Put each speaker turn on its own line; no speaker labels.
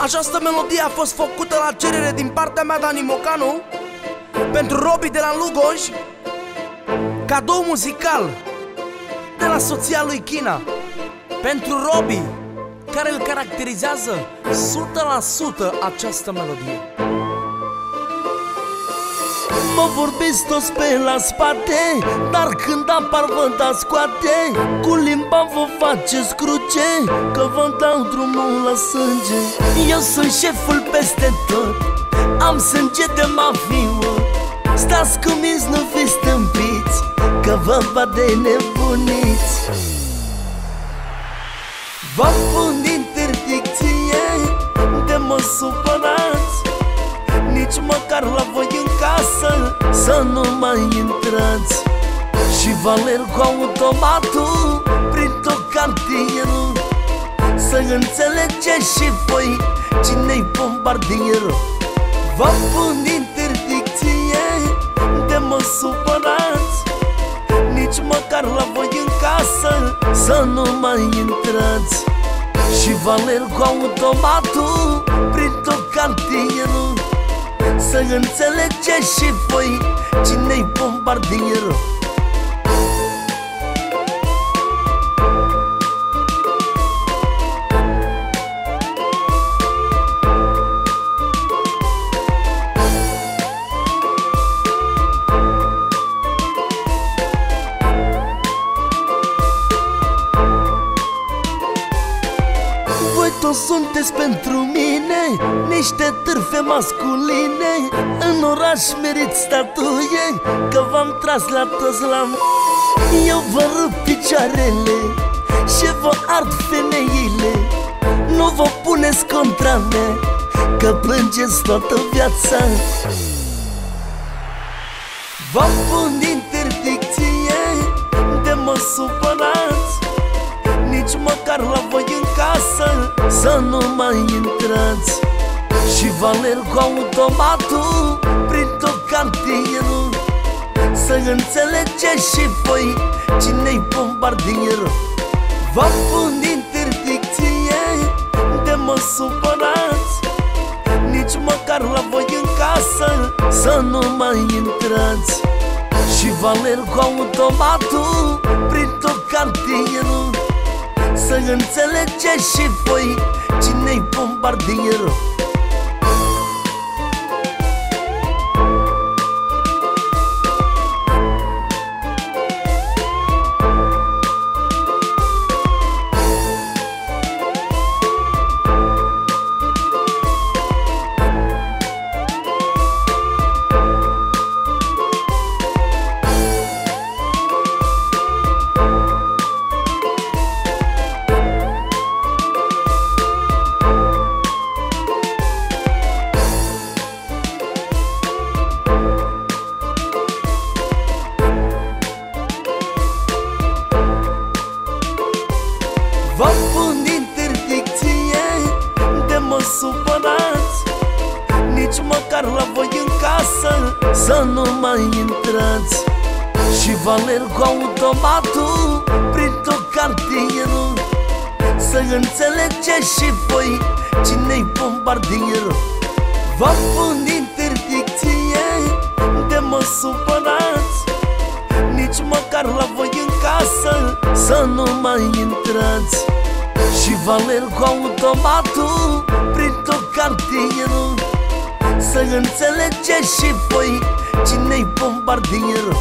Această melodie a fost făcută la cerere din partea mea, Dani Mocanu Pentru Robi de la Lugoj Cadou muzical De la soția lui China. Pentru Robi Care îl caracterizează 100% această melodie Mă vorbesc toți pe la spate Dar când apar vă dați scoate. Cu limba vă faceți cruce Că vă dau drumul la sânge. Eu sunt șeful peste tot Am sânge de mafiu Stați cu minți, nu fiți stâmpiți Că vă bat de nebuniți. Vă pun interdicție De mă supărați Nici măcar la voi în casă Să nu mai intrați. Și vă alerg cu automatul Prin tot cartierul Să înțelegeți și voi Cine-i bombardierul Vă pun interdicție De mă supărați. Nici măcar la voi în casă Să nu mai intrați. Și vă alerg cu automatul Prin tot cartierul să înțelegeți și voi Cine-i bombardierul Voi toți sunteți pentru mine Niște târfe masculine. În oraș merit statuie Că v-am tras la toți la Eu vă rup picioarele Și vă ard femeile. Nu vă puneți contra mea Că plângeți toată viața. Vă pun interdicție De mă supărați Nici măcar la voi în casă Să nu mai intrați. Și vă alerg cu automatul Prin tot cartierul Să înțelegeți și voi Cine-i bombardierul. Vă pun interdicție De mă supărați. Nici măcar la voi în casă Să nu mai intrați. Și vă alerg cu automatul Prin tot cartierul Să înțelegeți și voi Cine-i bombardierul Să nu mai intrați. Și vă alerg cu automatul Prin tot cartierul. Să înțelegeți și voi Cine-i bombardierul Vă pun interdicție De mă supărați. Nici măcar la voi în casă Să nu mai intrați. Și vă alerg cu automatul Prin tot cartierul să înțelegeți și voi cine-i bombardier.